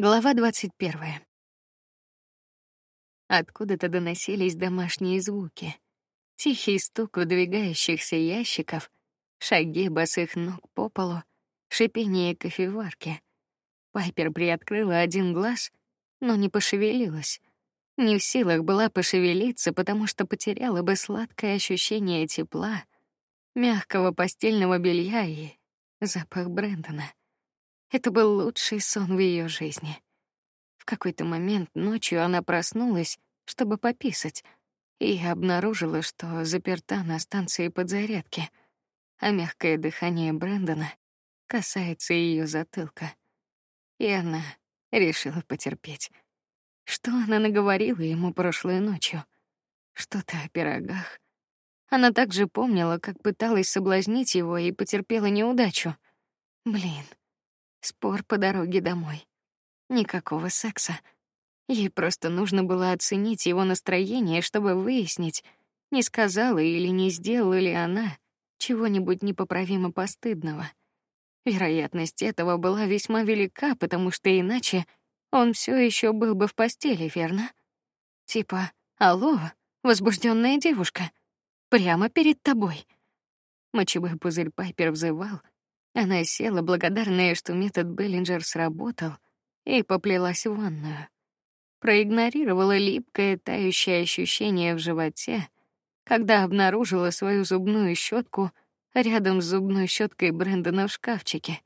Глава двадцать первая. Откуда-то доносились домашние звуки. Тихий стук выдвигающихся ящиков, шаги босых ног по полу, шипение кофеварки. Пайпер приоткрыла один глаз, но не пошевелилась. Не в силах была пошевелиться, потому что потеряла бы сладкое ощущение тепла, мягкого постельного белья и запах Брэндона. Это был лучший сон в ее жизни. В какой-то момент ночью она проснулась, чтобы пописать, и обнаружила, что заперта на станции подзарядки, а мягкое дыхание Брэндона касается ее затылка. И она решила потерпеть. Что она наговорила ему прошлой ночью? Что-то о пирогах. Она также помнила, как пыталась соблазнить его и потерпела неудачу. Блин, Спор по дороге домой. Никакого секса. Ей просто нужно было оценить его настроение, чтобы выяснить, не сказала или не сделала ли она чего-нибудь непоправимо постыдного. Вероятность этого была весьма велика, потому что иначе он все еще был бы в постели, верно? Типа, алло, возбужденная девушка, прямо перед тобой. Мочевой пузырь Пайпер взывал, она села, благодарная, что метод Беллинджер сработал, и поплелась в ванную. Проигнорировала липкое тающее ощущение в животе, когда обнаружила свою зубную щетку рядом с зубной щеткой Брэндона в шкафчике.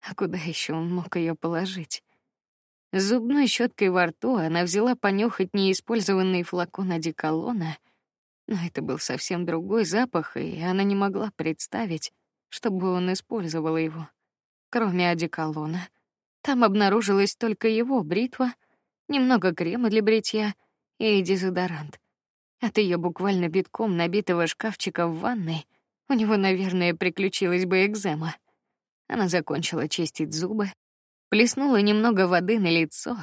А куда еще он мог ее положить? С зубной щеткой во рту она взяла понюхать неиспользованный флакон одеколона, но это был совсем другой запах, и она не могла представить, чтобы он использовал его. Кроме одеколона, там обнаружилась только его бритва, немного крема для бритья и дезодорант. От ее буквально битком набитого шкафчика в ванной у него, наверное, приключилась бы экзема. Она закончила чистить зубы, плеснула немного воды на лицо,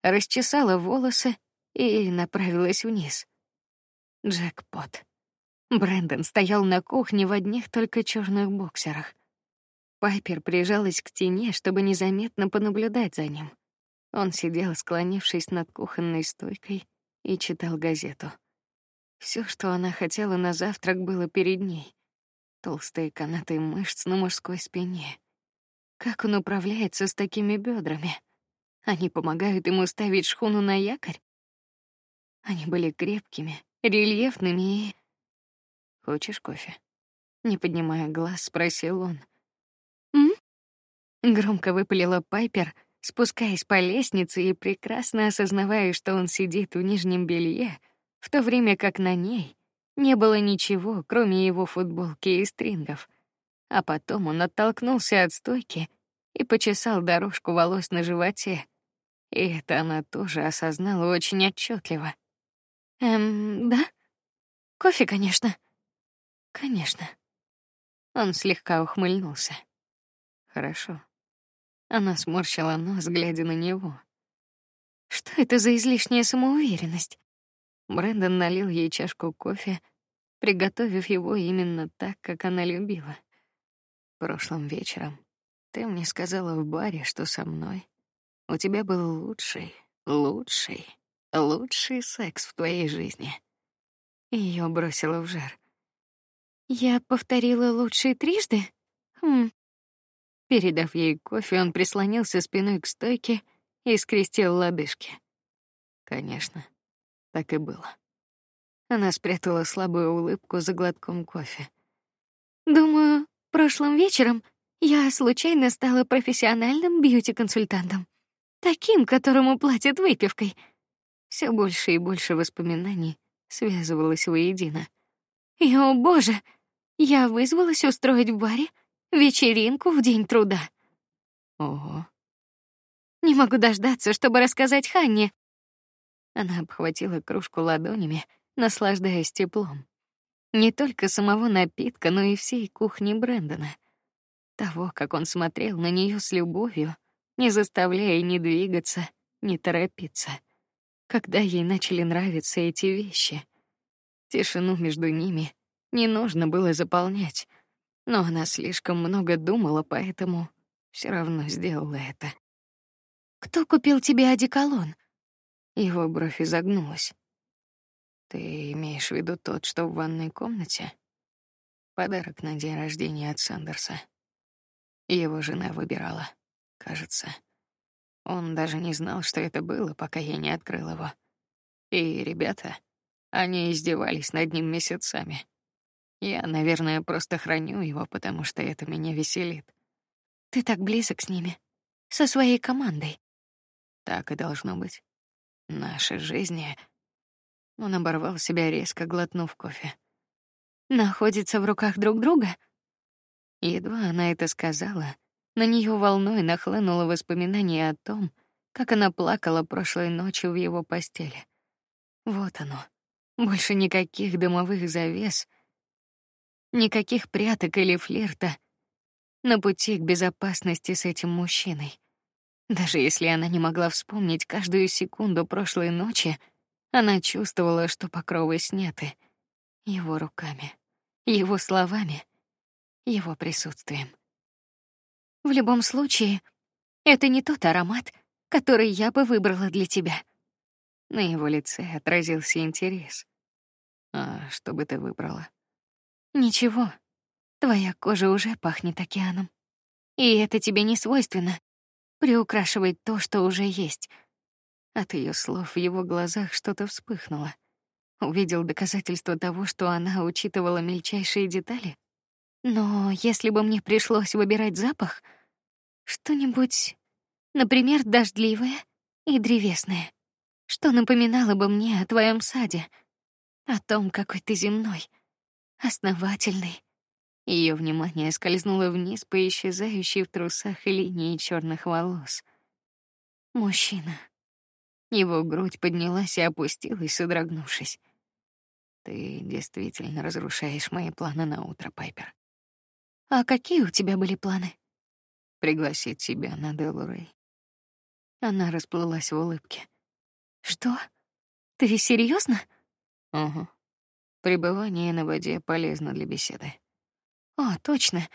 расчесала волосы и направилась вниз. Джекпот. Брэндон стоял на кухне в одних только черных боксерах. Пайпер прижалась к стене, чтобы незаметно понаблюдать за ним. Он сидел, склонившись над кухонной стойкой, и читал газету. Все, что она хотела на завтрак, было перед ней. Толстые канаты мышц на мужской спине. Как он управляется с такими бедрами? Они помогают ему ставить шхуну на якорь. Они были крепкими, рельефными и Хочешь кофе? Не поднимая глаз, спросил он. М? Громко выпалила Пайпер, спускаясь по лестнице и прекрасно осознавая, что он сидит в нижнем белье, в то время как на ней не было ничего, кроме его футболки и стрингов. А потом он оттолкнулся от стойки и почесал дорожку волос на животе. И это она тоже осознала очень отчетливо. Эм, да, кофе, конечно. Конечно. Он слегка ухмыльнулся. Хорошо. Она сморщила нос, глядя на него. Что это за излишняя самоуверенность? Брэндон налил ей чашку кофе, приготовив его именно так, как она любила. Прошлым вечером ты мне сказала в баре, что со мной у тебя был лучший, лучший, лучший секс в твоей жизни. Ее бросило в жар. Я повторила лучшие трижды. Хм. Передав ей кофе, он прислонился спиной к стойке и скрестил лодыжки. Конечно, так и было. Она спрятала слабую улыбку за глотком кофе. Думаю, прошлым вечером я случайно стала профессиональным бьюти-консультантом, таким, которому платят выпивкой. Все больше и больше воспоминаний связывалось воедино. И, о боже, я вызвалась устроить в баре вечеринку в день труда. Ого. Не могу дождаться, чтобы рассказать Ханне. Она обхватила кружку ладонями, наслаждаясь теплом. Не только самого напитка, но и всей кухни Брэндона. Того, как он смотрел на нее с любовью, не заставляя ни двигаться, ни торопиться. Когда ей начали нравиться эти вещи, Тишину между ними не нужно было заполнять, но она слишком много думала, поэтому все равно сделала это. Кто купил тебе одеколон? Его бровь изогнулась. Ты имеешь в виду тот, что в ванной комнате? Подарок на день рождения от Сандерса. Его жена выбирала, кажется. Он даже не знал, что это было, пока я не открыл его. И ребята, они издевались над ним месяцами. Я, наверное, просто храню его, потому что это меня веселит. Ты так близок с ними, со своей командой. Так и должно быть. Наши жизни. Он оборвал себя резко, глотнув кофе находятся в руках друг друга. Едва она это сказала, на нее волной нахлынуло воспоминание о том, как она плакала прошлой ночью в его постели. Вот оно. Больше никаких дымовых завес, никаких пряток или флирта на пути к безопасности с этим мужчиной. Даже если она не могла вспомнить каждую секунду прошлой ночи, она чувствовала, что покровы сняты его руками его словами, его присутствием. В любом случае, это не тот аромат, который я бы выбрала для тебя. На его лице отразился интерес. А что бы ты выбрала? Ничего. Твоя кожа уже пахнет океаном. И это тебе не свойственно. Приукрашивать то, что уже есть. От ее слов в его глазах что-то вспыхнуло увидел доказательство того, что она учитывала мельчайшие детали. Но если бы мне пришлось выбирать запах, что-нибудь, например, дождливое и древесное, что напоминало бы мне о твоем саде, о том, какой ты земной, основательный. Ее внимание скользнуло вниз по исчезающей в трусах линии черных волос. Мужчина. Его грудь поднялась и опустилась, содрогнувшись. Ты действительно разрушаешь мои планы на утро, Пайпер. А какие у тебя были планы? Пригласить тебя на Делурей. Она расплылась в улыбке. Что? Ты серьезно? Угу. Пребывание на воде полезно для беседы. О, точно.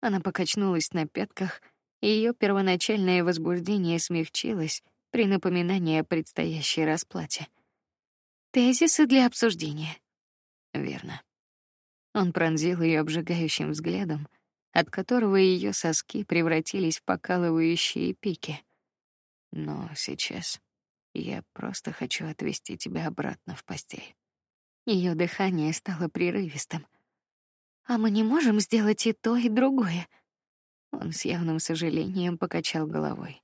Она покачнулась на пятках, и ее первоначальное возбуждение смягчилось при напоминании о предстоящей расплате. Тезисы для обсуждения. Верно. Он пронзил ее обжигающим взглядом, от которого ее соски превратились в покалывающие пики. Но сейчас я просто хочу отвести тебя обратно в постель. Ее дыхание стало прерывистым. А мы не можем сделать и то, и другое. Он с явным сожалением покачал головой.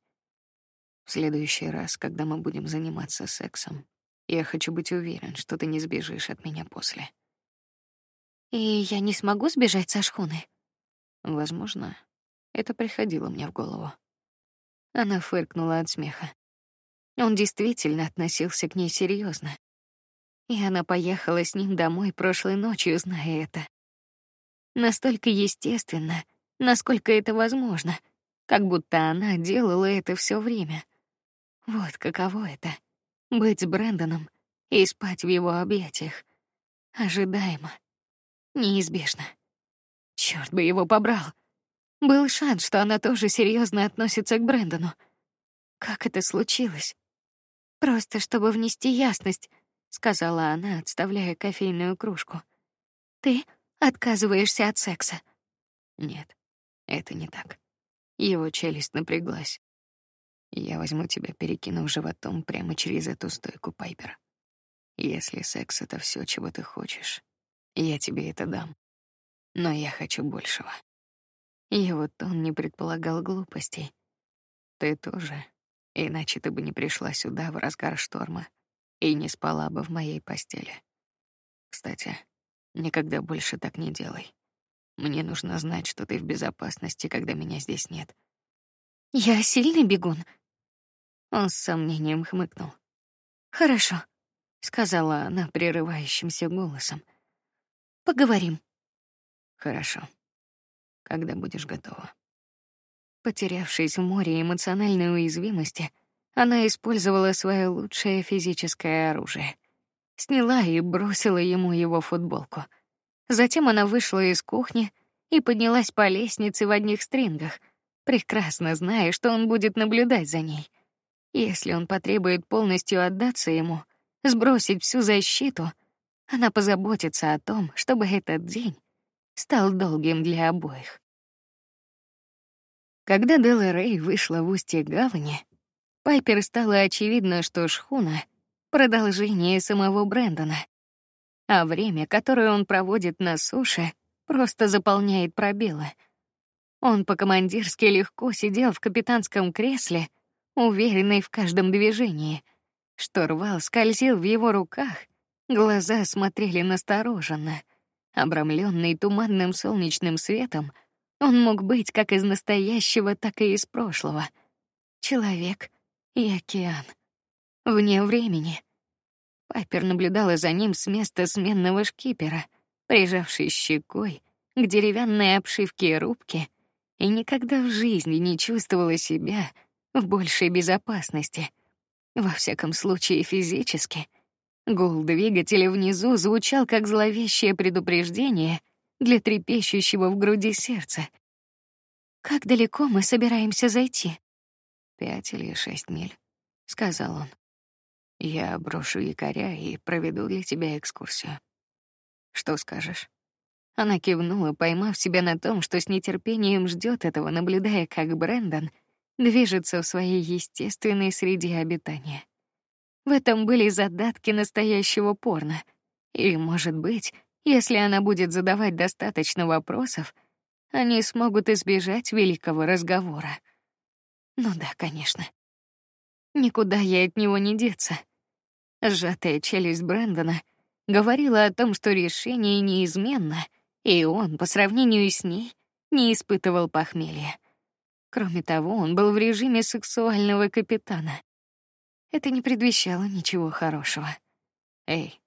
В следующий раз, когда мы будем заниматься сексом, я хочу быть уверен, что ты не сбежишь от меня после. И я не смогу сбежать со шхуны. Возможно, это приходило мне в голову. Она фыркнула от смеха. Он действительно относился к ней серьезно, и она поехала с ним домой прошлой ночью, зная это. Настолько естественно, насколько это возможно, как будто она делала это все время. Вот каково это быть с Брэндоном и спать в его объятиях. Ожидаемо, неизбежно. Черт бы его побрал. Был шанс, что она тоже серьезно относится к Брэндону. Как это случилось? Просто чтобы внести ясность, сказала она, отставляя кофейную кружку. Ты отказываешься от секса? Нет, это не так. Его челюсть напряглась. Я возьму тебя, перекинув животом прямо через эту стойку, Пайпер. Если секс это все, чего ты хочешь, я тебе это дам. Но я хочу большего. И вот он не предполагал глупостей. Ты тоже, иначе ты бы не пришла сюда в разгар шторма и не спала бы в моей постели. Кстати, никогда больше так не делай. Мне нужно знать, что ты в безопасности, когда меня здесь нет. Я сильный бегун, он с сомнением хмыкнул. Хорошо, сказала она прерывающимся голосом. Поговорим. Хорошо. Когда будешь готова. Потерявшись в море эмоциональной уязвимости, она использовала свое лучшее физическое оружие. Сняла и бросила ему его футболку. Затем она вышла из кухни и поднялась по лестнице в одних стрингах, прекрасно зная, что он будет наблюдать за ней. Если он потребует полностью отдаться ему, сбросить всю защиту, она позаботится о том, чтобы этот день стал долгим для обоих. Когда Делла Рей вышла в устье гавани, Пайпер стало очевидно, что шхуна — продолжение самого Брэндона, а время, которое он проводит на суше, просто заполняет пробелы. Он по-командирски легко сидел в капитанском кресле, уверенный в каждом движении. Штурвал скользил в его руках, глаза смотрели настороженно. Обрамленный туманным солнечным светом, он мог быть как из настоящего, так и из прошлого. Человек и океан. Вне времени. Пайпер наблюдала за ним с места сменного шкипера, прижавшись щекой к деревянной обшивке рубки, и никогда в жизни не чувствовала себя в большей безопасности. Во всяком случае, физически. Гул двигателя внизу звучал как зловещее предупреждение для трепещущего в груди сердца. Как далеко мы собираемся зайти? Пять или шесть миль, сказал он. Я брошу якоря и проведу для тебя экскурсию. Что скажешь? Она кивнула, поймав себя на том, что с нетерпением ждет этого, наблюдая, как Брэндон движется в своей естественной среде обитания. В этом были задатки настоящего порно. Или, может быть, если она будет задавать достаточно вопросов, они смогут избежать великого разговора. Ну да, конечно. Никуда ей от него не деться. Сжатая челюсть Брэндона говорила о том, что решение неизменно, и он, по сравнению с ней, не испытывал похмелья. Кроме того, он был в режиме сексуального капитана. Это не предвещало ничего хорошего. Эй,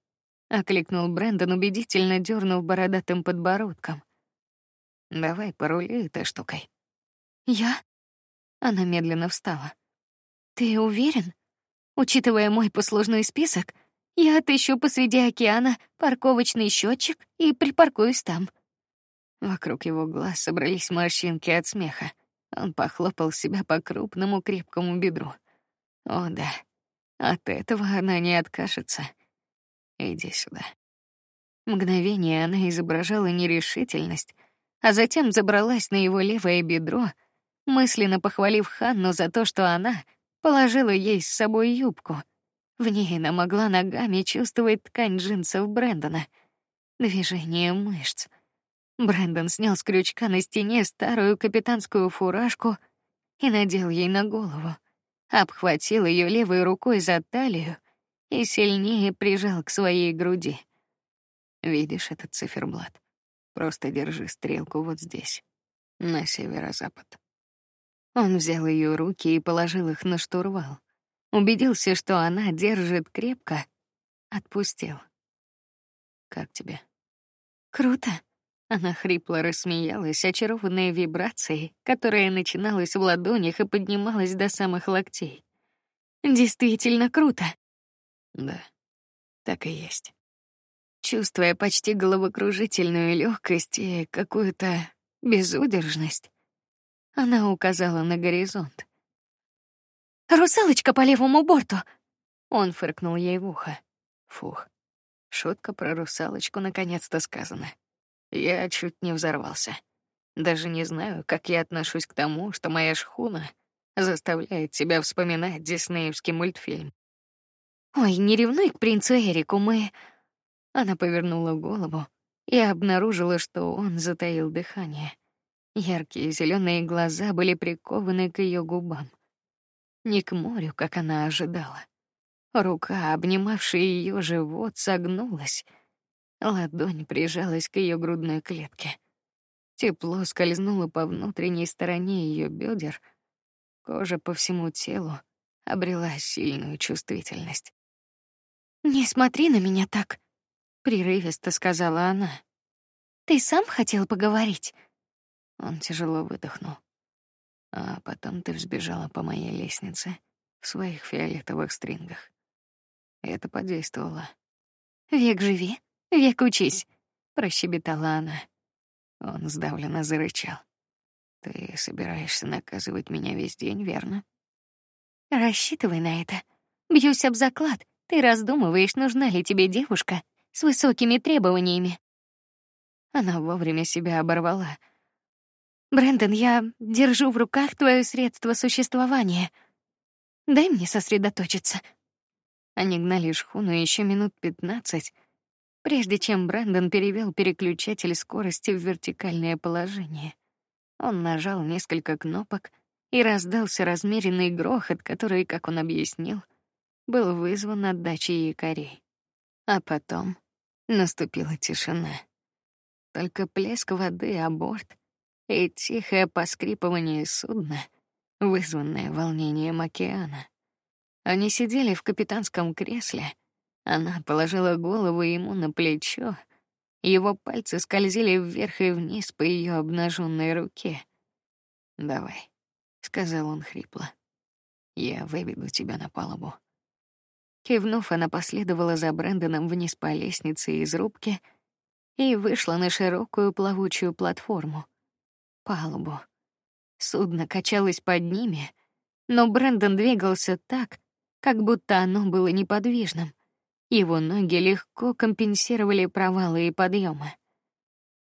окликнул Брэндон, убедительно дернув бородатым подбородком. Давай порули этой штукой. Я? Она медленно встала. Ты уверен? Учитывая мой послужной список, я отыщу посреди океана парковочный счетчик и припаркуюсь там. Вокруг его глаз собрались морщинки от смеха. Он похлопал себя по крупному крепкому бедру. О да, от этого она не откажется. Иди сюда. Мгновение она изображала нерешительность, а затем забралась на его левое бедро, мысленно похвалив Ханну за то, что она положила ей с собой юбку. В ней она могла ногами чувствовать ткань джинсов Брэндона, движение мышц. Брэндон снял с крючка на стене старую капитанскую фуражку и надел ей на голову, обхватил ее левой рукой за талию и сильнее прижал к своей груди. Видишь этот циферблат? Просто держи стрелку вот здесь, на северо-запад. Он взял ее руки и положил их на штурвал. Убедился, что она держит крепко, отпустил. Как тебе? Круто. Она хрипло рассмеялась, очарованная вибрацией, которая начиналась в ладонях и поднималась до самых локтей. Действительно круто. Да, так и есть. Чувствуя почти головокружительную легкость и какую-то безудержность, она указала на горизонт. Русалочка по левому борту. Он фыркнул ей в ухо. Фух. Шутка про русалочку наконец-то сказана. Я чуть не взорвался. Даже не знаю, как я отношусь к тому, что моя шхуна заставляет тебя вспоминать диснеевский мультфильм. Ой, не ревнуй к принцу Эрику, мы. Она повернула голову и обнаружила, что он затаил дыхание. Яркие зеленые глаза были прикованы к ее губам. Не к морю, как она ожидала. Рука, обнимавшая ее живот, согнулась. Ладонь прижалась к ее грудной клетке. Тепло скользнуло по внутренней стороне ее бедер. Кожа по всему телу обрела сильную чувствительность. Не смотри на меня так, прерывисто сказала она. Ты сам хотел поговорить. Он тяжело выдохнул. А потом ты взбежала по моей лестнице в своих фиолетовых стрингах. Это подействовало. Век живи, век учись, прощебетала она. Он сдавленно зарычал. Ты собираешься наказывать меня весь день, верно? Рассчитывай на это. Бьюсь об заклад. Ты раздумываешь, нужна ли тебе девушка с высокими требованиями. Она вовремя себя оборвала. Брэндон, я держу в руках твое средство существования. Дай мне сосредоточиться. Они гнали шхуну еще минут пятнадцать, прежде чем Брэндон перевел переключатель скорости в вертикальное положение. Он нажал несколько кнопок, и раздался размеренный грохот, который, как он объяснил, был вызван отдачей якорей. А потом наступила тишина. Только плеск воды о борт и тихое поскрипывание судна, вызванное волнением океана. Они сидели в капитанском кресле. Она положила голову ему на плечо. Его пальцы скользили вверх и вниз по ее обнаженной руке. Давай, сказал он хрипло. Я выведу тебя на палубу. Кивнув, она последовала за Брэндоном вниз по лестнице из рубки и вышла на широкую плавучую платформу, палубу. Судно качалось под ними, но Брэндон двигался так, как будто оно было неподвижным. Его ноги легко компенсировали провалы и подъемы.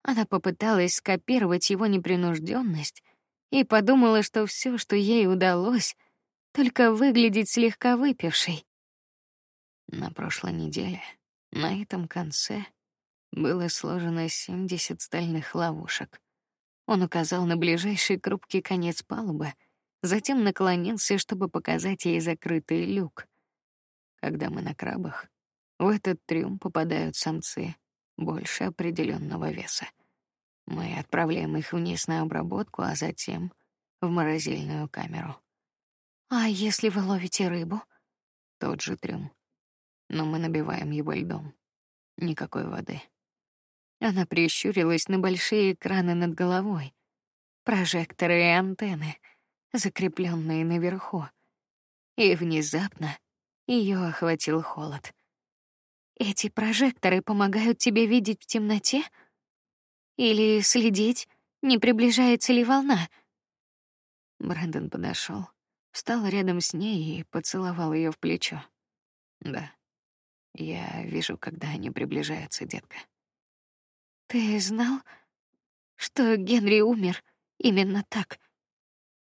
Она попыталась скопировать его непринужденность и подумала, что все, что ей удалось, только выглядеть слегка выпившей. На прошлой неделе на этом конце было сложено 70 стальных ловушек. Он указал на ближайший крупкий конец палубы, затем наклонился, чтобы показать ей закрытый люк. Когда мы на крабах, в этот трюм попадают самцы больше определенного веса. Мы отправляем их вниз на обработку, а затем в морозильную камеру. А если вы ловите рыбу? Тот же трюм но мы набиваем его льдом. Никакой воды. Она прищурилась на большие экраны над головой, прожекторы и антенны, закрепленные наверху, и внезапно ее охватил холод. Эти прожекторы помогают тебе видеть в темноте или следить, не приближается ли волна. Брэндон подошел, встал рядом с ней и поцеловал ее в плечо. Да. Я вижу, когда они приближаются, детка. Ты знал, что Генри умер именно так?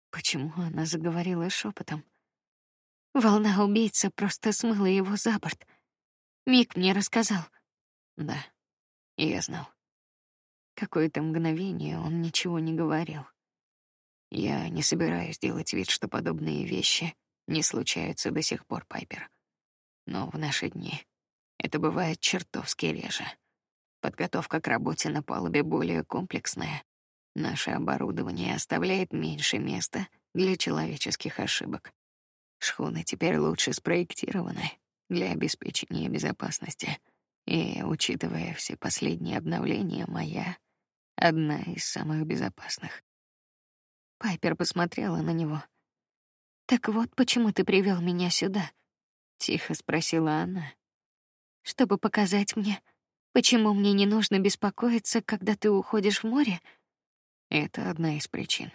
Почему она заговорила шепотом? Волна убийца просто смыла его за борт. Мик мне рассказал. Да, я знал. Какое-то мгновение он ничего не говорил. Я не собираюсь делать вид, что подобные вещи не случаются до сих пор, Пайпер но в наши дни это бывает чертовски реже. Подготовка к работе на палубе более комплексная. Наше оборудование оставляет меньше места для человеческих ошибок. Шхуны теперь лучше спроектированы для обеспечения безопасности. И, учитывая все последние обновления, моя одна из самых безопасных. Пайпер посмотрела на него. Так вот, почему ты привел меня сюда? Тихо спросила она. Чтобы показать мне, почему мне не нужно беспокоиться, когда ты уходишь в море? Это одна из причин.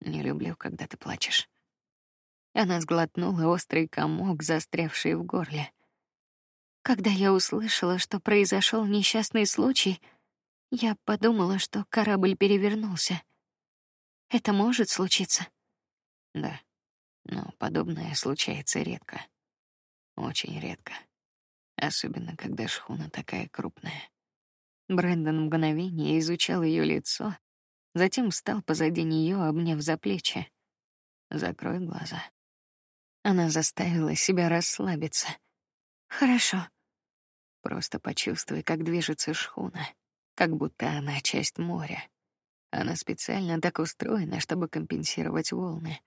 Не люблю, когда ты плачешь. Она сглотнула острый комок, застрявший в горле. Когда я услышала, что произошел несчастный случай, я подумала, что корабль перевернулся. Это может случиться. Да, но подобное случается редко. Очень редко. Особенно, когда шхуна такая крупная. Брэндон мгновение изучал ее лицо, затем встал позади нее, обняв за плечи. Закрой глаза. Она заставила себя расслабиться. Хорошо. Просто почувствуй, как движется шхуна, как будто она часть моря. Она специально так устроена, чтобы компенсировать волны,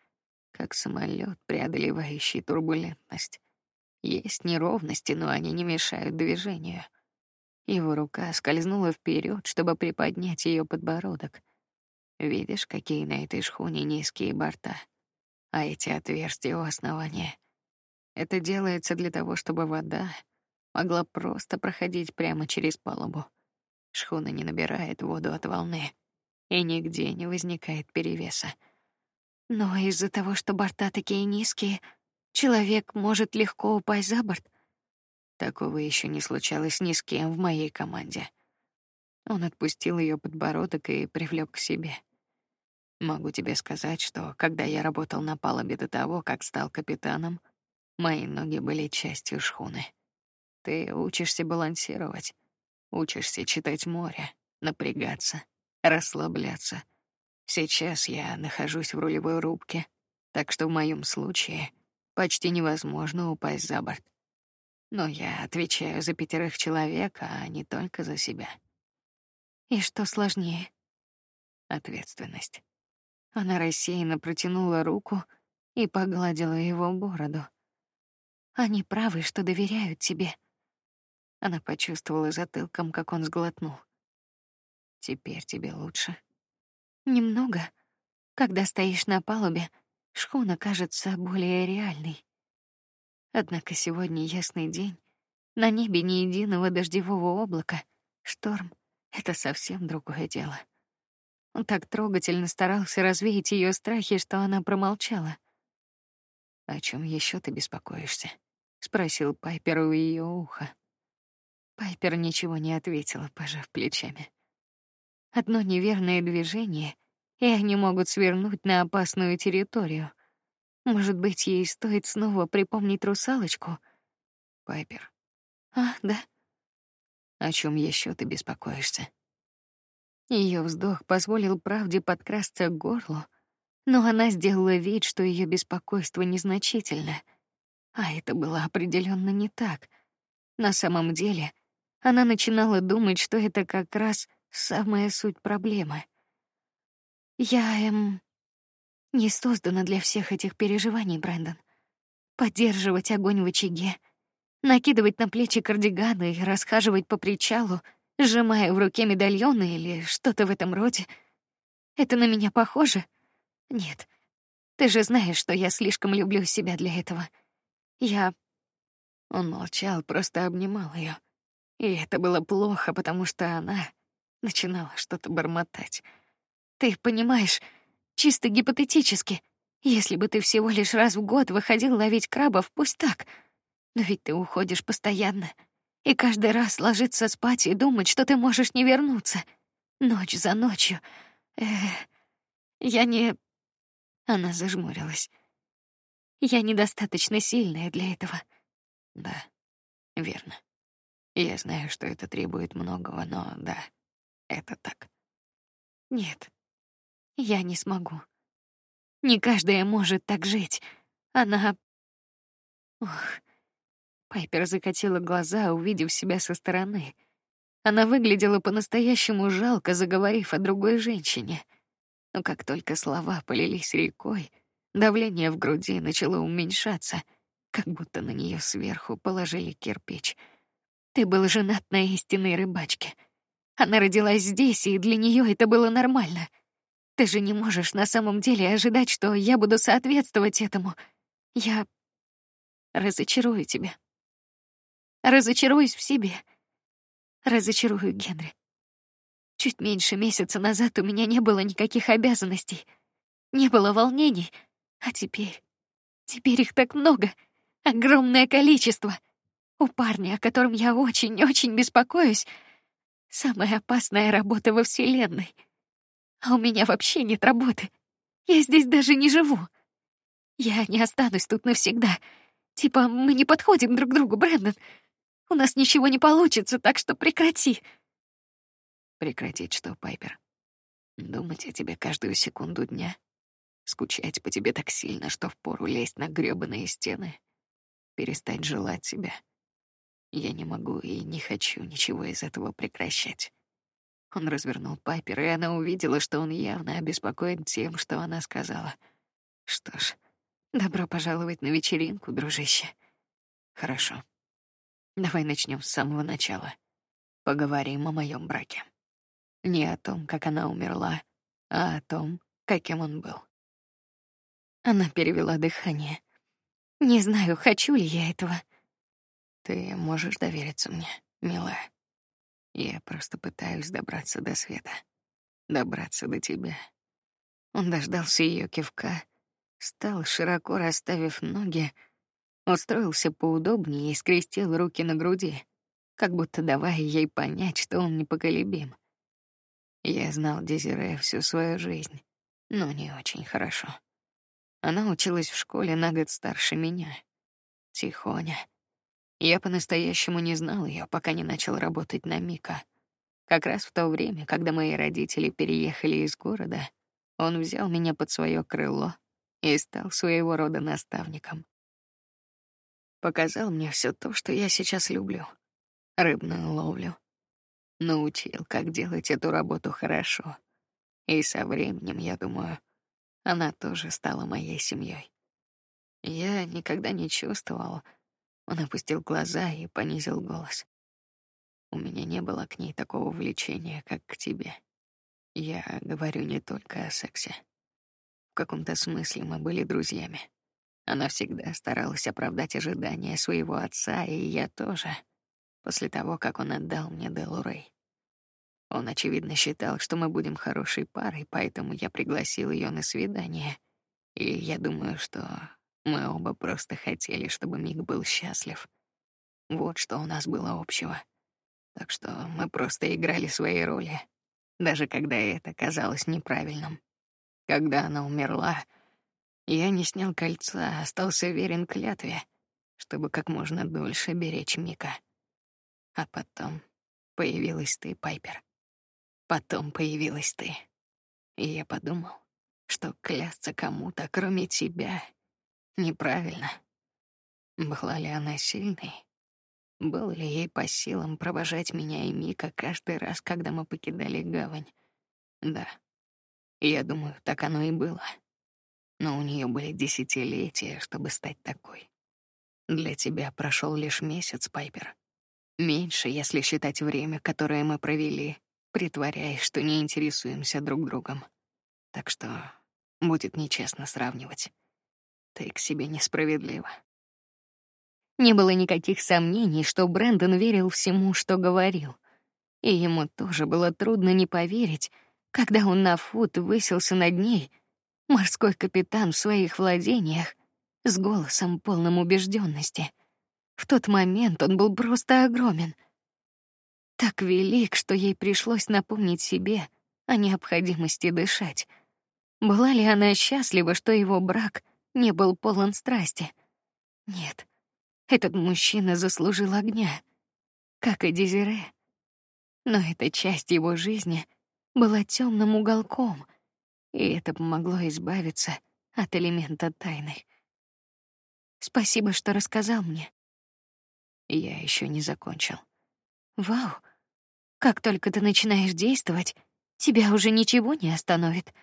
как самолет, преодолевающий турбулентность. Есть неровности, но они не мешают движению. Его рука скользнула вперед, чтобы приподнять ее подбородок. Видишь, какие на этой шхуне низкие борта, а эти отверстия у основания. Это делается для того, чтобы вода могла просто проходить прямо через палубу. Шхуна не набирает воду от волны, и нигде не возникает перевеса. Но из-за того, что борта такие низкие, человек может легко упасть за борт. Такого еще не случалось ни с кем в моей команде. Он отпустил ее подбородок и привлек к себе. Могу тебе сказать, что когда я работал на палубе до того, как стал капитаном, мои ноги были частью шхуны. Ты учишься балансировать, учишься читать море, напрягаться, расслабляться. Сейчас я нахожусь в рулевой рубке, так что в моем случае почти невозможно упасть за борт. Но я отвечаю за пятерых человек, а не только за себя. И что сложнее? Ответственность. Она рассеянно протянула руку и погладила его бороду. Они правы, что доверяют тебе. Она почувствовала затылком, как он сглотнул. Теперь тебе лучше. Немного. Когда стоишь на палубе, шхуна кажется более реальной. Однако сегодня ясный день, на небе ни единого дождевого облака, шторм — это совсем другое дело. Он так трогательно старался развеять ее страхи, что она промолчала. О чем еще ты беспокоишься? спросил Пайпер у ее уха. Пайпер ничего не ответила, пожав плечами. Одно неверное движение, и они могут свернуть на опасную территорию. Может быть, ей стоит снова припомнить русалочку? Пайпер. А, да. О чем еще ты беспокоишься? Ее вздох позволил правде подкрасться к горлу, но она сделала вид, что ее беспокойство незначительно. А это было определенно не так. На самом деле, она начинала думать, что это как раз самая суть проблемы. Я эм не создана для всех этих переживаний, Брэндон. Поддерживать огонь в очаге, накидывать на плечи кардиганы и расхаживать по причалу — сжимая в руке медальоны или что-то в этом роде. Это на меня похоже? Нет. Ты же знаешь, что я слишком люблю себя для этого. Я Он молчал, просто обнимал ее, И это было плохо, потому что она начинала что-то бормотать. Ты понимаешь, чисто гипотетически, если бы ты всего лишь раз в год выходил ловить крабов, пусть так. Но ведь ты уходишь постоянно и каждый раз ложиться спать и думать, что ты можешь не вернуться. Ночь за ночью. Эх, я не... Она зажмурилась. Я недостаточно сильная для этого. Да, верно. Я знаю, что это требует многого, но да, это так. Нет, я не смогу. Не каждая может так жить. Она... Ох, Пайпер закатила глаза, увидев себя со стороны. Она выглядела по-настоящему жалко, заговорив о другой женщине. Но как только слова полились рекой, давление в груди начало уменьшаться, как будто на нее сверху положили кирпич. Ты был женат на истинной рыбачке. Она родилась здесь, и для нее это было нормально. Ты же не можешь на самом деле ожидать, что я буду соответствовать этому. Я разочарую тебя. Разочаруюсь в себе. Разочарую Генри. Чуть меньше месяца назад у меня не было никаких обязанностей, не было волнений, а теперь, теперь их так много, огромное количество. У парня, о котором я очень-очень беспокоюсь, самая опасная работа во вселенной. А у меня вообще нет работы. Я здесь даже не живу. Я не останусь тут навсегда. Типа мы не подходим друг к другу, Брэндон. У нас ничего не получится, так что прекрати. Прекратить что, Пайпер? Думать о тебе каждую секунду дня? Скучать по тебе так сильно, что впору лезть на грёбаные стены? Перестать желать тебя? Я не могу и не хочу ничего из этого прекращать. Он развернул Пайпер, и она увидела, что он явно обеспокоен тем, что она сказала. Что ж, добро пожаловать на вечеринку, дружище. Хорошо. Давай начнем с самого начала. Поговорим о моем браке. Не о том, как она умерла, а о том, каким он был. Она перевела дыхание. Не знаю, хочу ли я этого. Ты можешь довериться мне, милая. Я просто пытаюсь добраться до света, добраться до тебя. Он дождался ее кивка, стал широко расставив ноги Устроился поудобнее и скрестил руки на груди, как будто давая ей понять, что он непоколебим. Я знал Дезире всю свою жизнь, но не очень хорошо. Она училась в школе на год старше меня. Тихоня. Я по-настоящему не знал ее, пока не начал работать на Мика. Как раз в то время, когда мои родители переехали из города, он взял меня под свое крыло и стал своего рода наставником. Показал мне все то, что я сейчас люблю: рыбную ловлю. Научил, как делать эту работу хорошо. И со временем, я думаю, она тоже стала моей семьей. Я никогда не чувствовал. Он опустил глаза и понизил голос. У меня не было к ней такого влечения, как к тебе. Я говорю не только о сексе. В каком-то смысле мы были друзьями. Она всегда старалась оправдать ожидания своего отца, и я тоже. После того, как он отдал мне Делу Рэй. Он очевидно считал, что мы будем хорошей парой, поэтому я пригласил ее на свидание. И я думаю, что мы оба просто хотели, чтобы Мик был счастлив. Вот что у нас было общего. Так что мы просто играли свои роли, даже когда это казалось неправильным. Когда она умерла, я не снял кольца, а остался верен клятве, чтобы как можно дольше беречь Мика. А потом появилась ты, Пайпер. Потом появилась ты. И я подумал, что клясться кому-то, кроме тебя, неправильно. Была ли она сильной? Было ли ей по силам провожать меня и Мика каждый раз, когда мы покидали гавань? Да. Я думаю, так оно и было. Но у нее были десятилетия, чтобы стать такой. Для тебя прошел лишь месяц, Пайпер. Меньше, если считать время, которое мы провели, притворяясь, что не интересуемся друг другом. Так что будет нечестно сравнивать. Ты к себе несправедлива. Не было никаких сомнений, что Брэндон верил всему, что говорил. И ему тоже было трудно не поверить, когда он на фут высился над ней, морской капитан в своих владениях, с голосом полным убежденности. В тот момент он был просто огромен, так велик, что ей пришлось напомнить себе о необходимости дышать. Была ли она счастлива, что его брак не был полон страсти? Нет. Этот мужчина заслужил огня, как и Дезире. Но эта часть его жизни была темным уголком, и это помогло избавиться от элемента тайны. Спасибо, что рассказал мне. Я еще не закончил. Вау. Как только ты начинаешь действовать, тебя уже ничего не остановит.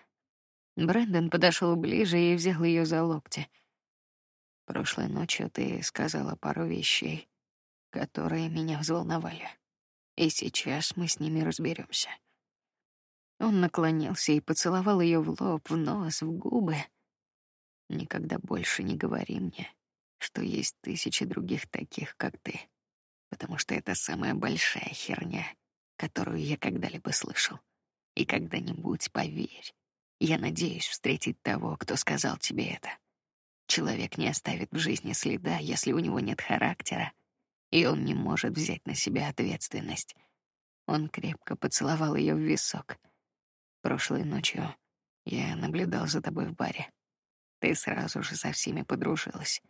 Брэндон подошел ближе и взял ее за локти. Прошлой ночью ты сказала пару вещей, которые меня взволновали, и сейчас мы с ними разберемся. Он наклонился и поцеловал ее в лоб, в нос, в губы. Никогда больше не говори мне, что есть тысячи других таких, как ты, потому что это самая большая херня, которую я когда-либо слышал. И когда-нибудь, поверь, я надеюсь встретить того, кто сказал тебе это. Человек не оставит в жизни следа, если у него нет характера, и он не может взять на себя ответственность. Он крепко поцеловал ее в висок. Прошлой ночью я наблюдал за тобой в баре. Ты сразу же со всеми подружилась,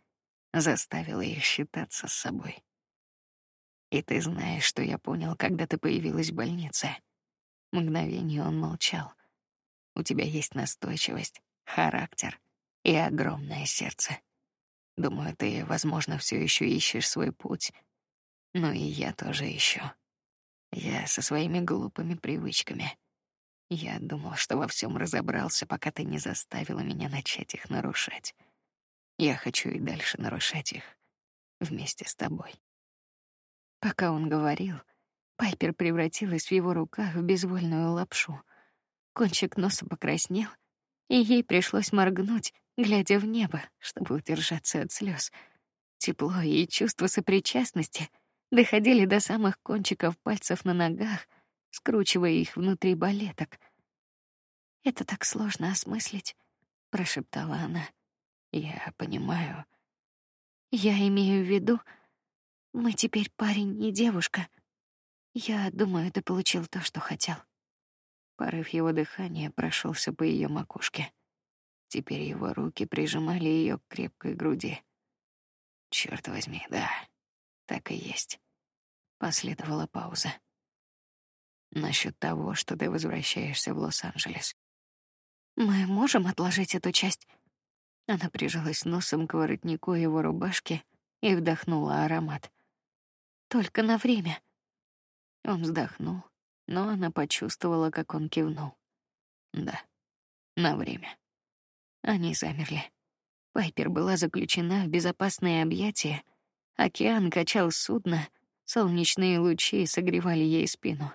заставила их считаться с собой. И ты знаешь, что я понял, когда ты появилась в больнице. Мгновение он молчал. У тебя есть настойчивость, характер, и огромное сердце. Думаю, ты, возможно, все еще ищешь свой путь, но и я тоже ищу. Я со своими глупыми привычками. Я думал, что во всем разобрался, пока ты не заставила меня начать их нарушать. Я хочу и дальше нарушать их вместе с тобой. Пока он говорил, Пайпер превратилась в его руках в безвольную лапшу. Кончик носа покраснел, и ей пришлось моргнуть, глядя в небо, чтобы удержаться от слез. Тепло и чувство сопричастности доходили до самых кончиков пальцев на ногах, скручивая их внутри балеток. Это так сложно осмыслить, прошептала она. Я понимаю. Я имею в виду, мы теперь парень и девушка. Я думаю, ты получил то, что хотел. Порыв его дыхания прошелся по ее макушке. Теперь его руки прижимали ее к крепкой груди. Черт возьми, да, так и есть. Последовала пауза. Насчет того, что ты возвращаешься в Лос-Анджелес. Мы можем отложить эту часть. Она прижалась носом к воротнику его рубашки и вдохнула аромат. Только на время. Он вздохнул, но она почувствовала, как он кивнул. Да, на время. Они замерли. Пайпер была заключена в безопасное объятие. Океан качал судно, солнечные лучи согревали ей спину.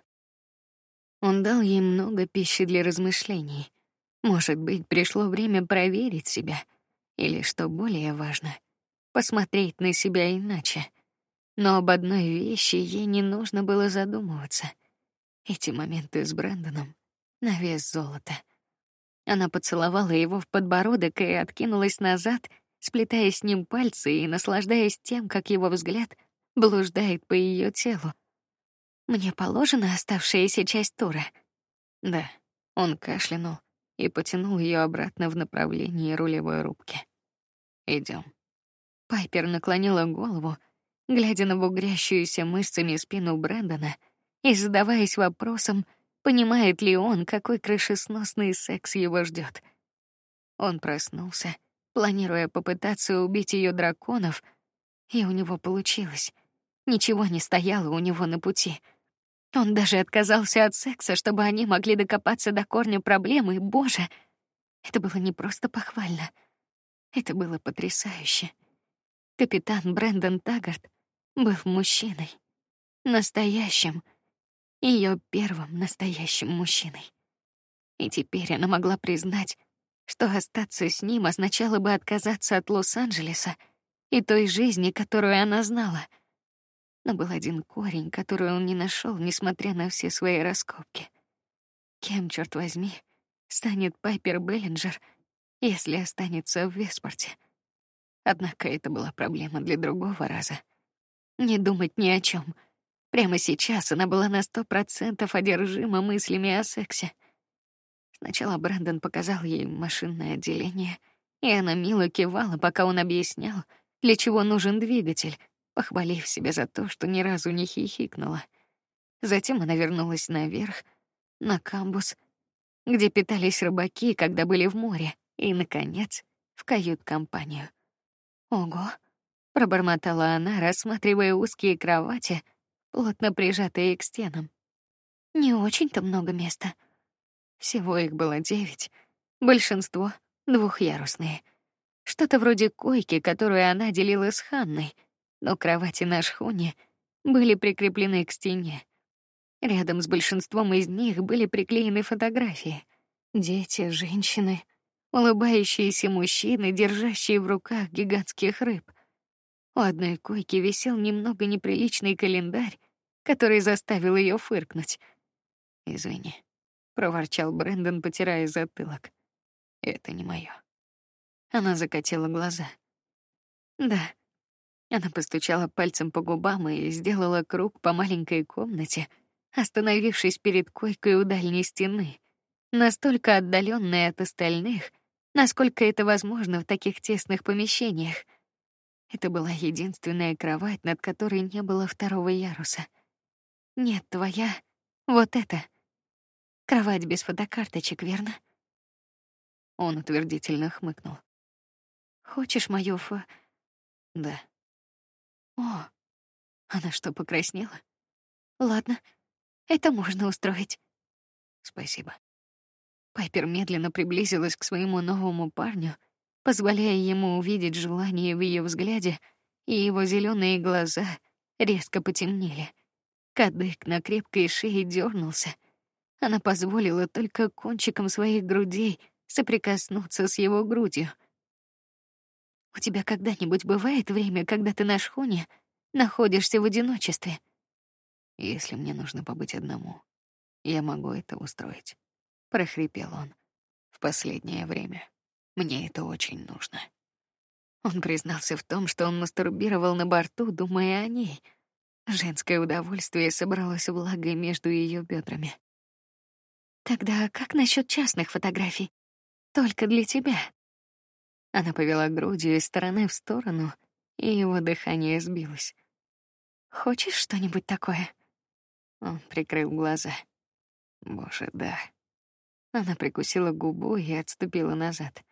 Он дал ей много пищи для размышлений. Может быть, пришло время проверить себя, или, что более важно, посмотреть на себя иначе. Но об одной вещи ей не нужно было задумываться. Эти моменты с Брэндоном на вес золота. Она поцеловала его в подбородок и откинулась назад, сплетая с ним пальцы и наслаждаясь тем, как его взгляд блуждает по ее телу. Мне положена оставшаяся часть тура. Да, он кашлянул и потянул ее обратно в направлении рулевой рубки. Идем. Пайпер наклонила голову, глядя на бугрящуюся мышцами спину Брэндона и задаваясь вопросом, Понимает ли он, какой крышесносный секс его ждет? Он проснулся, планируя попытаться убить ее драконов, и у него получилось. Ничего не стояло у него на пути. Он даже отказался от секса, чтобы они могли докопаться до корня проблемы. Боже, это было не просто похвально, это было потрясающе. Капитан Брэндон Таггарт был мужчиной, настоящим, ее первым настоящим мужчиной. И теперь она могла признать, что остаться с ним означало бы отказаться от Лос-Анджелеса и той жизни, которую она знала. Но был один корень, который он не нашел, несмотря на все свои раскопки. Кем, черт возьми, станет Пайпер Беллинджер, если останется в Веспорте? Однако это была проблема для другого раза. Не думать ни о чем — Прямо сейчас она была на сто процентов одержима мыслями о сексе. Сначала Брэндон показал ей машинное отделение, и она мило кивала, пока он объяснял, для чего нужен двигатель, похвалив себя за то, что ни разу не хихикнула. Затем она вернулась наверх, на камбус, где питались рыбаки, когда были в море, и наконец в кают-компанию. Ого, пробормотала она, рассматривая узкие кровати, плотно прижатые к стенам. Не очень-то много места. Всего их было девять, большинство двухъярусные. Что-то вроде койки, которую она делила с Ханной, но кровати на шхуне были прикреплены к стене. Рядом с большинством из них были приклеены фотографии: дети, женщины, улыбающиеся мужчины, держащие в руках гигантских рыб. У одной койки висел немного неприличный календарь, который заставил ее фыркнуть. Извини, проворчал Брэндон, потирая затылок. Это не мое. Она закатила глаза. Да. Она постучала пальцем по губам и сделала круг по маленькой комнате, остановившись перед койкой у дальней стены, настолько отдаленной от остальных, насколько это возможно в таких тесных помещениях. Это была единственная кровать, над которой не было второго яруса. Нет, твоя. Вот это. Кровать без фотокарточек, верно? Он утвердительно хмыкнул. Хочешь мою фо? Да. О, она что, покраснела? Ладно, это можно устроить. Спасибо. Пайпер медленно приблизилась к своему новому парню, позволяя ему увидеть желание в ее взгляде, и его зеленые глаза резко потемнели. Кадык на крепкой шее дернулся. Она позволила только кончиком своих грудей соприкоснуться с его грудью. У тебя когда-нибудь бывает время, когда ты на шхуне находишься в одиночестве? Если мне нужно побыть одному, я могу это устроить, прохрипел он. В последнее время мне это очень нужно. Он признался в том, что он мастурбировал на борту, думая о ней. Женское удовольствие собралось влагой между ее бедрами. Тогда как насчет частных фотографий? Только для тебя. Она повела грудью из стороны в сторону, и его дыхание сбилось. Хочешь что-нибудь такое? Он прикрыл глаза. Боже, да. Она прикусила губу и отступила назад.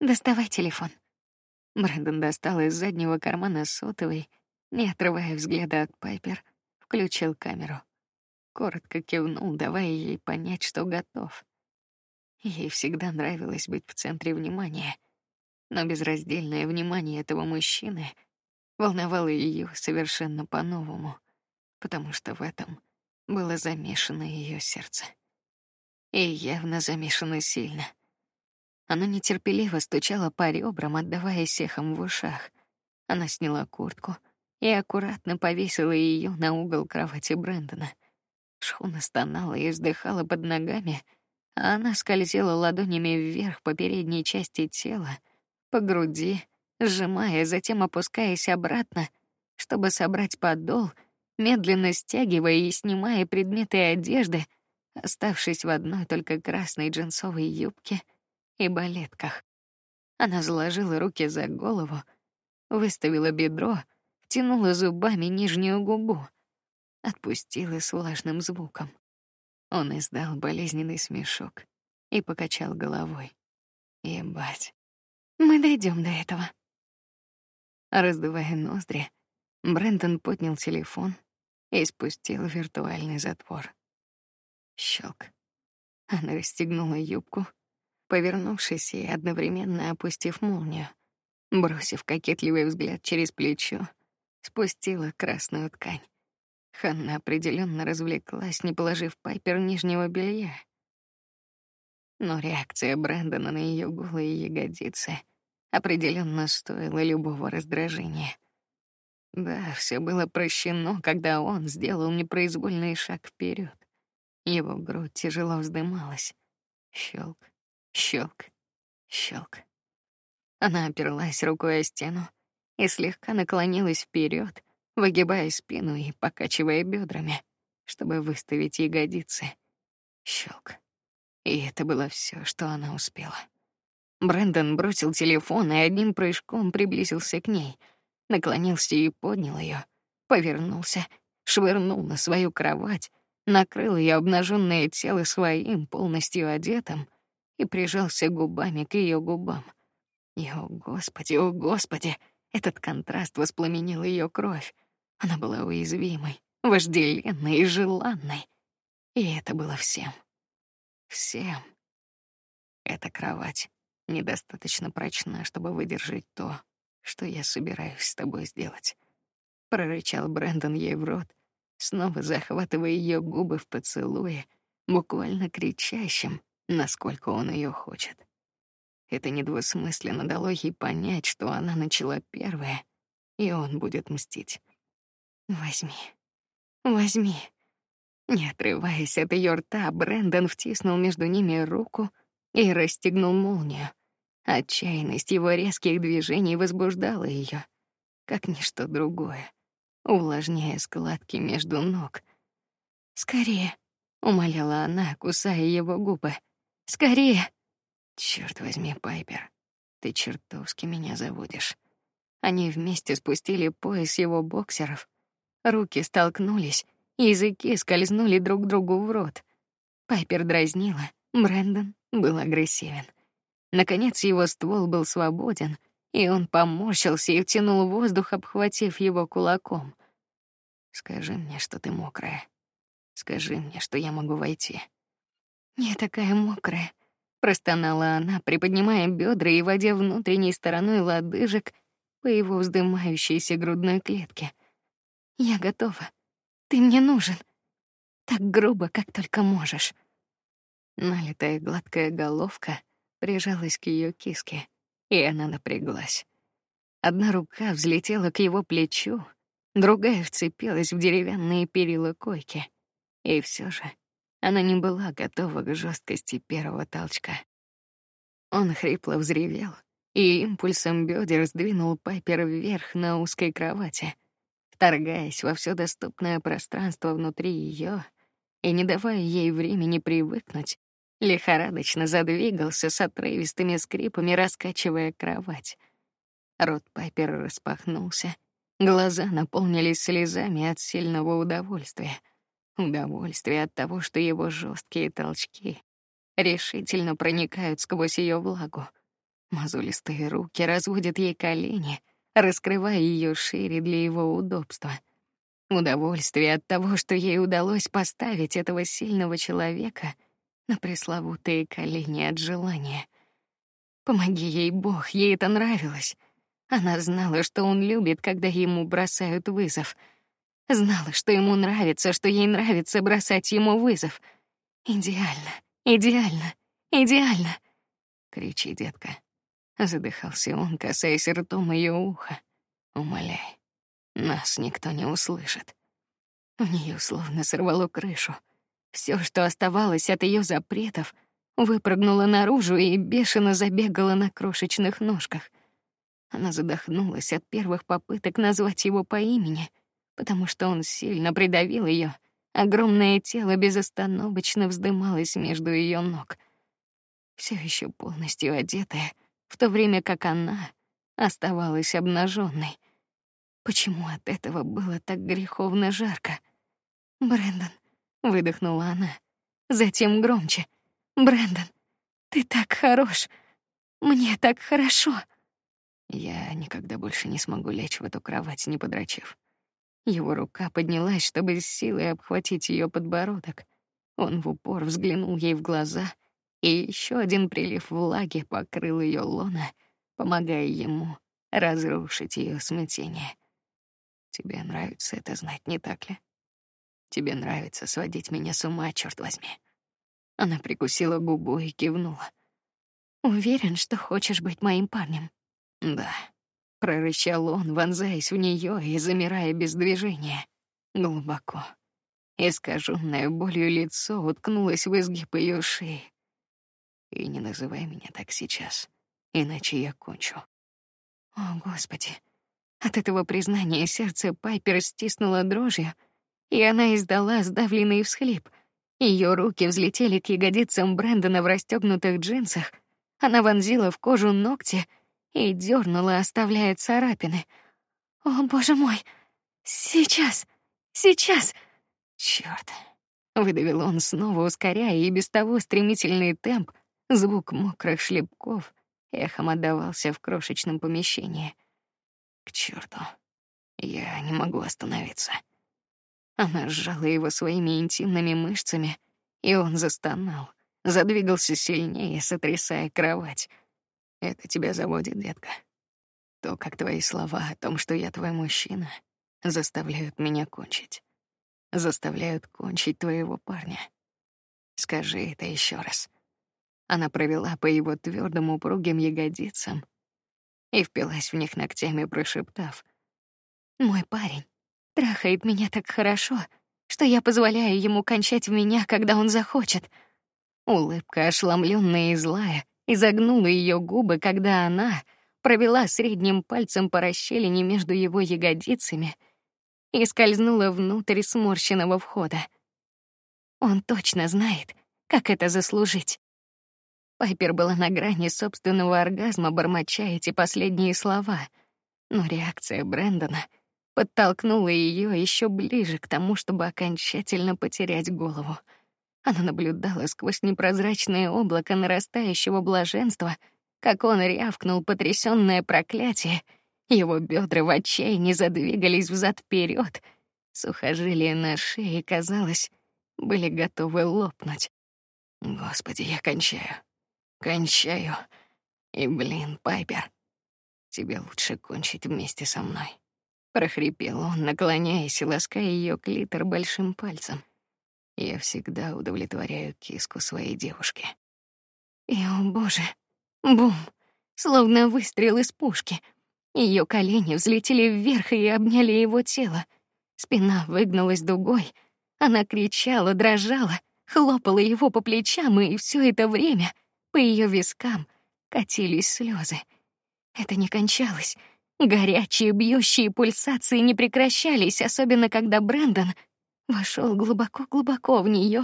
Доставай телефон. Брэндон достал из заднего кармана сотовый, не отрывая взгляда от Пайпер, включил камеру. Коротко кивнул, давая ей понять, что готов. Ей всегда нравилось быть в центре внимания, но безраздельное внимание этого мужчины волновало ее совершенно по-новому, потому что в этом было замешано ее сердце. И явно замешано сильно. Она нетерпеливо стучала по ребрам, отдаваясь эхом в ушах. Она сняла куртку и аккуратно повесила ее на угол кровати Брэндона. Шхуна стонала и вздыхала под ногами, а она скользила ладонями вверх по передней части тела, по груди, сжимая, затем опускаясь обратно, чтобы собрать подол, медленно стягивая и снимая предметы одежды, оставшись в одной только красной джинсовой юбке и балетках. Она заложила руки за голову, выставила бедро, втянула зубами нижнюю губу, отпустила с влажным звуком. Он издал болезненный смешок и покачал головой. Ебать. Мы дойдем до этого. Раздувая ноздри, Брентон поднял телефон и спустил виртуальный затвор. Щелк. Она расстегнула юбку, повернувшись и одновременно опустив молнию, бросив кокетливый взгляд через плечо, спустила красную ткань. Ханна определенно развлеклась, не положив Пайпер нижнего белья. Но реакция Брэндона на ее голые ягодицы определенно стоила любого раздражения. Да, все было прощено, когда он сделал непроизвольный шаг вперед. Его грудь тяжело вздымалась. Щелк, щелк, щелк. Она оперлась рукой о стену и слегка наклонилась вперед, выгибая спину и покачивая бедрами, чтобы выставить ягодицы. Щелк. И это было все, что она успела. Брэндон бросил телефон и одним прыжком приблизился к ней, наклонился и поднял ее, повернулся, швырнул на свою кровать, накрыл ее обнаженное тело своим полностью одетым и прижался губами к ее губам. И, о господи, о господи, этот контраст воспламенил ее кровь. Она была уязвимой, вожделенной и желанной. И это было всем. Всем. Эта кровать недостаточно прочна, чтобы выдержать то, что я собираюсь с тобой сделать. Прорычал Брэндон ей в рот, снова захватывая ее губы в поцелуе, буквально кричащим, насколько он ее хочет. Это недвусмысленно дало ей понять, что она начала первая, и он будет мстить. Возьми, возьми. Не отрываясь от ее рта, Брэндон втиснул между ними руку и расстегнул молнию. Отчаянность его резких движений возбуждала ее, как ничто другое, увлажняя складки между ног. Скорее, умоляла она, кусая его губы. Скорее. Черт возьми, Пайпер, ты чертовски меня заводишь. Они вместе спустили пояс его боксеров, Руки столкнулись, языки скользнули друг другу в рот. Пайпер дразнила, Брэндон был агрессивен. Наконец его ствол был свободен, и он поморщился и втянул воздух, обхватив его кулаком. Скажи мне, что ты мокрая. Скажи мне, что я могу войти. Не такая мокрая, простонала она, приподнимая бедра и водя внутренней стороной лодыжек по его вздымающейся грудной клетке. Я готова. Ты мне нужен. Так грубо, как только можешь. Налитая гладкая головка прижалась к ее киске, и она напряглась. Одна рука взлетела к его плечу, другая вцепилась в деревянные перила койки. И все же она не была готова к жесткости первого толчка. Он хрипло взревел, и импульсом бедер сдвинул Пайпер вверх на узкой кровати, вторгаясь во все доступное пространство внутри ее и не давая ей времени привыкнуть, лихорадочно задвигался с отрывистыми скрипами, раскачивая кровать. Рот Пайпер распахнулся, глаза наполнились слезами от сильного удовольствия, удовольствия от того, что его жесткие толчки решительно проникают сквозь ее влагу. Мозолистые руки разводят ей колени, раскрывая ее шире для его удобства. Удовольствие от того, что ей удалось поставить этого сильного человека на пресловутые колени от желания. Помоги ей, Бог, ей это нравилось. Она знала, что он любит, когда ему бросают вызов. Знала, что ему нравится, что ей нравится бросать ему вызов. Идеально, идеально, идеально. Кричи, детка. Задыхался он, касаясь ртом ее уха. Умоляй, нас никто не услышит. У нее словно сорвало крышу. Все, что оставалось от ее запретов, выпрыгнуло наружу и бешено забегало на крошечных ножках. Она задохнулась от первых попыток назвать его по имени, потому что он сильно придавил ее. Огромное тело безостановочно вздымалось между ее ног. Все еще полностью одетая, в то время как она оставалась обнаженной. Почему от этого было так греховно жарко? Брэндон, выдохнула она, затем громче. Брэндон, ты так хорош. Мне так хорошо. Я никогда больше не смогу лечь в эту кровать, не подрочив. Его рука поднялась, чтобы с силой обхватить ее подбородок. Он в упор взглянул ей в глаза и еще один прилив влаги покрыл ее лона, помогая ему разрушить ее смятение. Тебе нравится это знать, не так ли? Тебе нравится сводить меня с ума, черт возьми. Она прикусила губу и кивнула. Уверен, что хочешь быть моим парнем. Да, прорычал он, вонзаясь в нее и замирая без движения, глубоко. Искаженное болью лицо уткнулось в изгиб ее шеи. И не называй меня так сейчас, иначе я кончу. О, господи! От этого признания сердце Пайпер стиснуло дрожью, и она издала сдавленный всхлип. Ее руки взлетели к ягодицам Брэндона в расстегнутых джинсах. Она вонзила в кожу ногти и дернула, оставляя царапины. О, боже мой! Сейчас, сейчас! Черт! Выдавил он снова, ускоряя и без того стремительный темп, Звук мокрых шлепков эхом отдавался в крошечном помещении. К черту, я не могу остановиться. Она сжала его своими интимными мышцами, и он застонал, задвигался сильнее, сотрясая кровать. Это тебя заводит, детка. То, как твои слова о том, что я твой мужчина, заставляют меня кончить, заставляют кончить твоего парня. Скажи это еще раз. Она провела по его твердым упругим ягодицам и впилась в них ногтями, прошептав: "Мой парень трахает меня так хорошо, что я позволяю ему кончать в меня, когда он захочет". Улыбка, ошеломленная и злая, изогнула ее губы, когда она провела средним пальцем по расщелине между его ягодицами и скользнула внутрь сморщенного входа. Он точно знает, как это заслужить. Пайпер была на грани собственного оргазма, бормоча эти последние слова, но реакция Брэндона подтолкнула ее еще ближе к тому, чтобы окончательно потерять голову. Она наблюдала сквозь непрозрачное облако нарастающего блаженства, как он рявкнул потрясённое проклятие. Его бедра в отчаянии задвигались взад вперед, сухожилия на шее, казалось, были готовы лопнуть. Господи, я кончаю. Кончаю. И, блин, Пайпер, тебе лучше кончить вместе со мной. Прохрипел он, наклоняясь и лаская ее клитор большим пальцем. Я всегда удовлетворяю киску своей девушки. И, о боже, бум, словно выстрел из пушки. Ее колени взлетели вверх и обняли его тело. Спина выгнулась дугой. Она кричала, дрожала, хлопала его по плечам, и все это время по ее вискам катились слезы. Это не кончалось. Горячие бьющие пульсации не прекращались, особенно когда Брэндон вошел глубоко-глубоко в нее,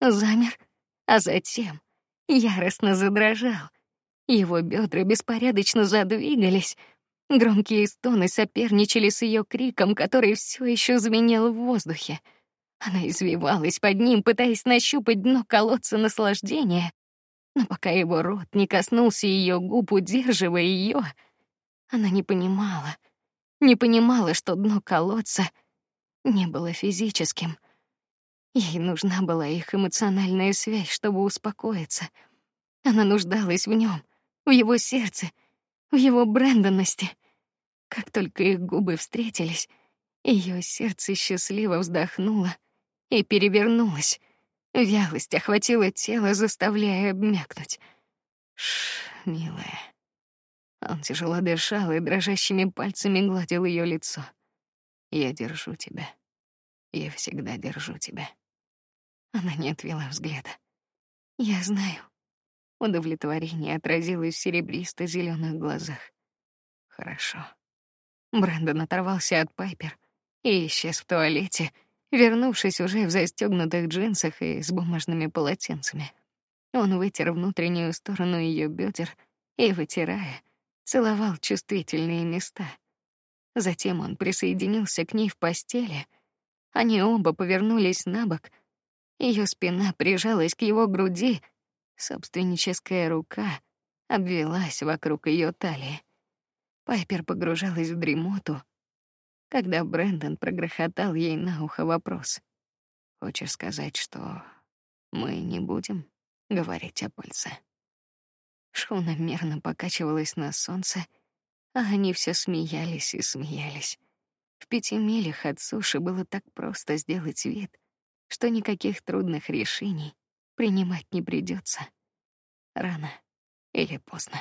замер, а затем яростно задрожал. Его бедра беспорядочно задвигались, громкие стоны соперничали с ее криком, который все еще звенел в воздухе. Она извивалась под ним, пытаясь нащупать дно колодца наслаждения, но пока его рот не коснулся ее губ, удерживая ее, она не понимала, не понимала, что дно колодца не было физическим. Ей нужна была их эмоциональная связь, чтобы успокоиться. Она нуждалась в нем, в его сердце, в его брендонности. Как только их губы встретились, ее сердце счастливо вздохнуло и перевернулось. Вялость охватила тело, заставляя обмякнуть. Ш, милая. Он тяжело дышал и дрожащими пальцами гладил ее лицо. Я держу тебя. Я всегда держу тебя. Она не отвела взгляда. Я знаю. Удовлетворение отразилось в серебристо-зеленых глазах. Хорошо. Брэндон оторвался от Пайпер и исчез в туалете, вернувшись уже в застегнутых джинсах и с бумажными полотенцами. Он вытер внутреннюю сторону ее бедер и, вытирая, целовал чувствительные места. Затем он присоединился к ней в постели. Они оба повернулись на бок. Ее спина прижалась к его груди, собственническая рука обвелась вокруг ее талии. Пайпер погружалась в дремоту, когда Брэндон прогрохотал ей на ухо вопрос. Хочешь сказать, что мы не будем говорить о пальце? Шхуна мерно покачивалась на солнце, а они все смеялись и смеялись. В пяти милях от суши было так просто сделать вид, что никаких трудных решений принимать не придется. Рано или поздно.